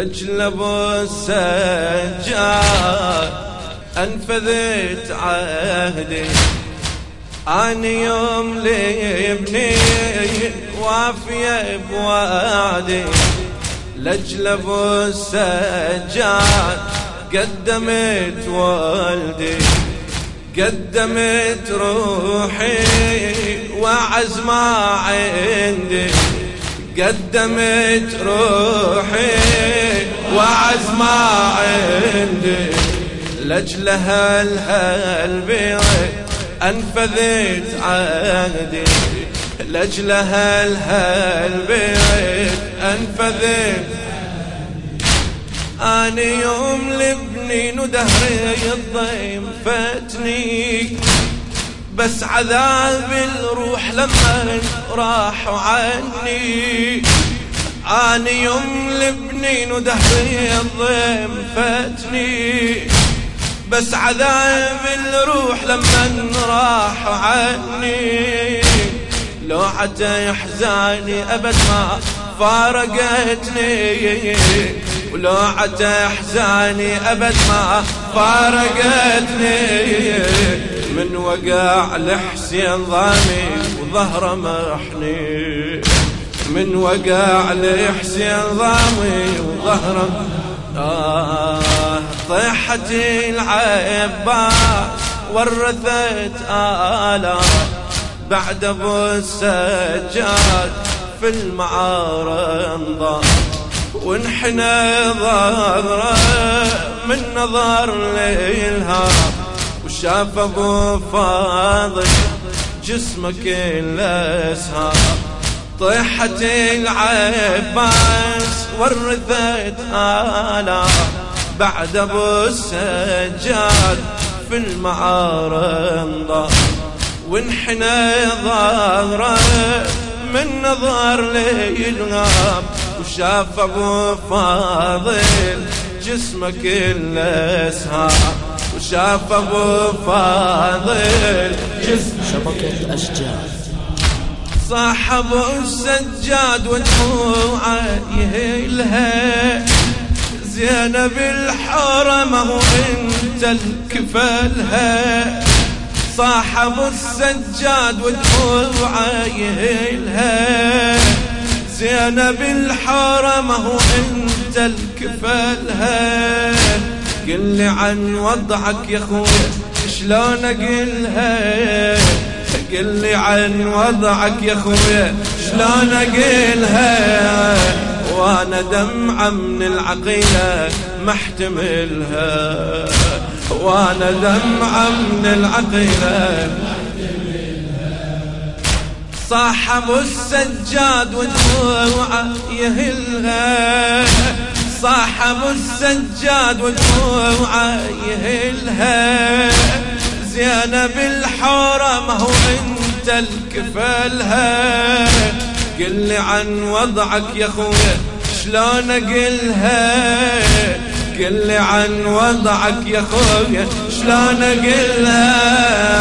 لجل ابو السجاد أنفذت عهدي. اني يوم لابني وافية بوعدي. لجل ابو السجاد قدمت والدي. قدمت روحي وعز ما عندي. قدمت روحي وعز ما عندي لجلها الهالبيت أنفذت عهدي لجلها الهالبيت أنفذت. أنا يوم لبنين ودهري الضيم فتني. بس عذاب الروح لما راحوا عني. أنا يوم لبنين ودهري الضيم فتني بس عذاب الروح لما راحوا عني. لو حتى يحزاني أبد ما فارقتني. ولو عتى احزاني أبد ما فارقتني. من وقع لحسين ضامي وظهره مرحني من وقع لحسين ضامي وظهره. آه طيحت العباس ورثت آلاف بعد أبو السجاد في المعارض وانحنى ظهره من نظر ليلها وشاف أبو فاضل جسمك الاسهار طيحت العباس ورثت آلا بعد أبو السجاد في المعارض وانحنى ظهره من نظر ليلها وشاف أبو فاضل جسمك الاسهار وشاف أبو فاضل جسم شبكة أشجار. صاحب السجاد ودموعه يهلها زينب الحرم هو انت الكفلها صاحب السجاد ودموعه يهلها زينب الحرم هو انت الكفلها قل لي عن وضعك يا خويا شلون أقلها؟ قل لي عن وضعك يا خويا شلون اقلها وأنا دمعة من العقيلة محتملها. وأنا دمعة من العقيلة صاحب السجاد ودموعه يهلها. صاحب السجاد ودموعه يهلها. زينب الحورة ما هو أنت الكفلها قل لي عن وضعك يا خويا شلون أقلها؟ قل لي عن وضعك يا خويا شلون أقلها؟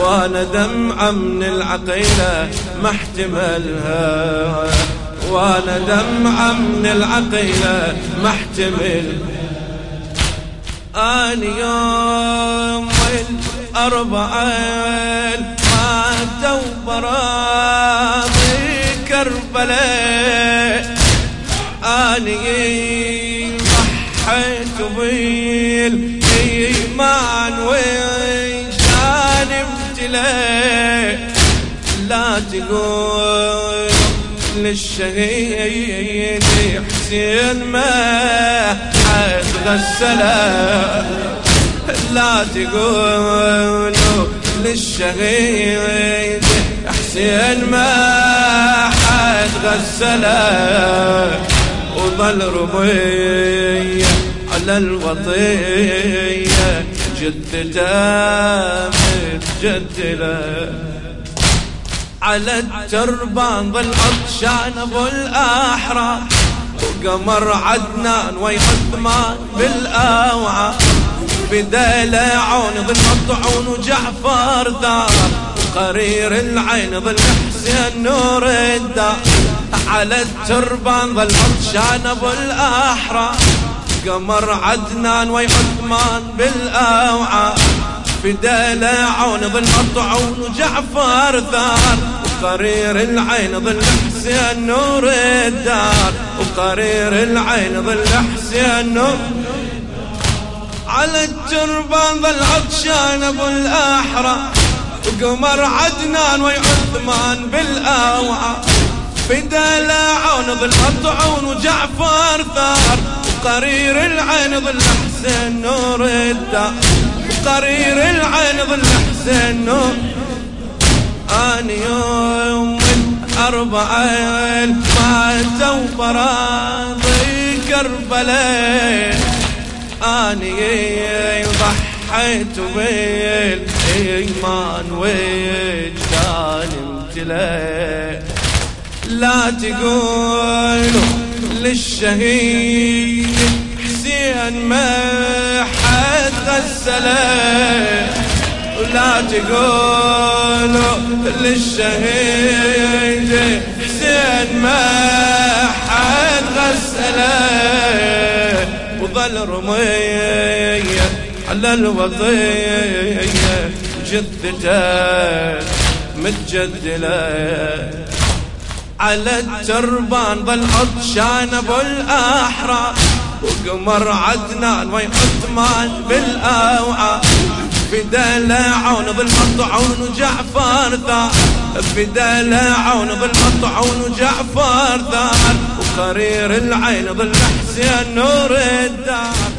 وأنا دمعة من العقيلة ما أحتملها. وأنا دمعة من العقيلة ما أحتمل. اني يوم الاربعة ماتوا براضي كربلاء أني ضحيت بالإيمان وشان ابتلى لا تقول للشهيد حسين ما حد غسله لا تقولوا للشهيد حسين ما حد غسله. وظل ربيع على الوطية جدته متجدله على التربان ظل عطشان أبو الأحرار وقمر عدنان ويا عثمان بالاوعى بدال عون ظل مطعون وجعفر ثار وقرير العين ظل حسين نور الدار. على التربان ظل عطشان أبو الاحرى قمر عدنان وي عثمان بالاوعى فدال عون ظل الطعون وجعفر ثار وقرير العين ظل حسين نور الدار. وقرير العين ظل حسين نور على التربان ظل عطشان أبو الأحرى. وقمر عدنان وي عثمان بالاوعى فدال عون ظل الطعون وجعفر ثار. وقرير العين ظل حسين نور الدار. قرير العين ظل حسين نور. أنا يوم الأربعة ماتوا فراضي كربلاء أنا ضحيت بالإيمان وجدان امتلأ. لا تقولوا للشهيد حسين ما غسله ولا تقولوا للشهيد حسين ما حد غسله وظل رمية على الوضية جثته متجدلة. على التربان ظل عطشان ابو وقمر عدنان وي عثمان بالأوعى. بدل عون بالمطعون وجعفر ثار بدل عون بالمطعون وجعفر ثار وقرير العين ظل حسين نور الدار.